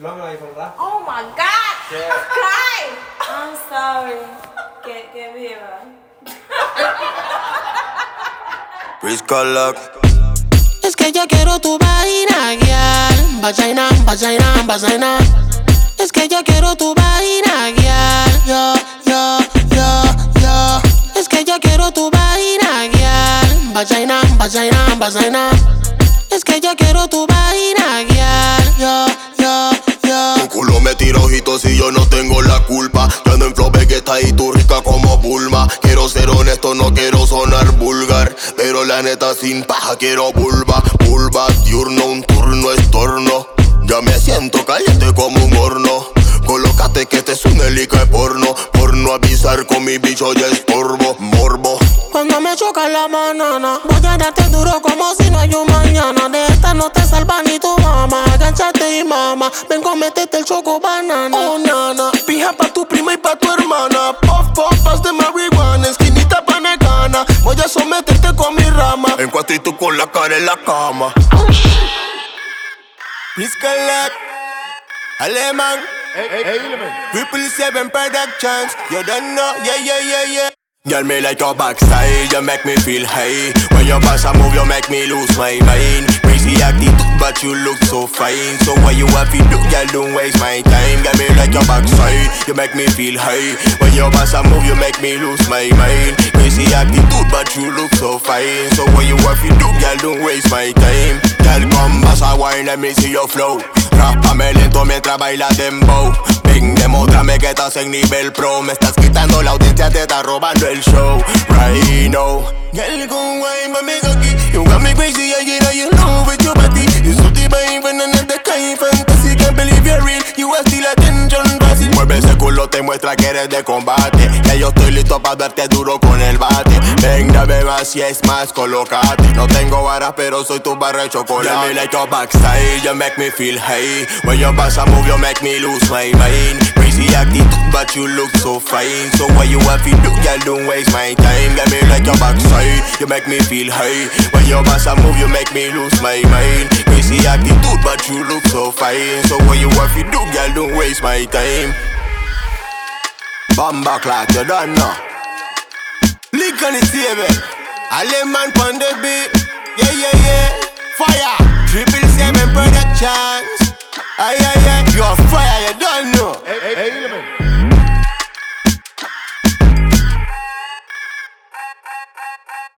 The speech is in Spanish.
long life for that. Oh my god! Yeah. Cry! I'm sorry. Que, que viva. Prisca Es que yo quiero tu vaina, guiar. Vagina, vagina, vagina. Es que yo quiero tu vaina, guiar. Yo, yo, yo, yo. Es que yo quiero tu vaina, guiar. Vagina, vagina, vagina. Es que yo quiero tu vaina, guiar. Tira ojitos y yo no tengo la culpa. Yo ando en flow está y tú rica como Bulma Quiero ser honesto, no quiero sonar vulgar Pero la neta sin paja quiero vulva. Vulva diurno, un turno estorno. Ya me siento caliente como un horno. Colócate que este es un helico de porno. Por no avisar con mi bicho ya estorbo Morbo. Cuando me choca la banana, voy a darte duro como si no hay un mañana. De esta no te salva ni tu mamá. Agánchate y mama, ven cométete el choco banana. Oh nana, pija pa' tu prima y pa' tu hermana. Puff, puff, haz de marihuana, esquinita panecana Voy a someterte con mi rama. En cuanto y tú con la cara en la cama. Rizkalak, Alemán Triple Seven Productions, you don't know, yeah, yeah, yeah, yeah. Girl, me like your backside, you make me feel high. When you pass a move, you make me lose my mind You look so fine. So why you to do, girl, don't waste my time. Got me like your backside, you make me feel high. When you pass a move, you make me lose my mind. Crazy attitude, but you look so fine. So why you to do, girl, don't waste my time. Girl, come pass a wine, let me see your flow. Rápame lento mientras baila dembow. Ven, demostrame que estás en nivel pro. Me estás quitando la audiencia, te está robando el show. Right now Girl, come wine, mami, Can't believe you're real, you are still attention fácil Mueve ese culo, te muestra que eres de combate. Que yo estoy listo para darte duro con el bate. Ven, dame más si es más, colócate. No tengo varas, pero soy tu barra de chocolate. Girl, me like your backside, you make me feel high. When you pass a move, you make me lose my mind. Crazy attitude, but you look so fine. So why you have to do, girl, don't waste my time. Get me like your backside, you make me feel high. When you pass a move, you make me lose my mind attitude, but you look so fine. So what you want to do, girl, don't waste my time. Bamba clock, you done now. Lick on the table. I lay man on the beat. Yeah, yeah, yeah. Fire. Triple seven productions. I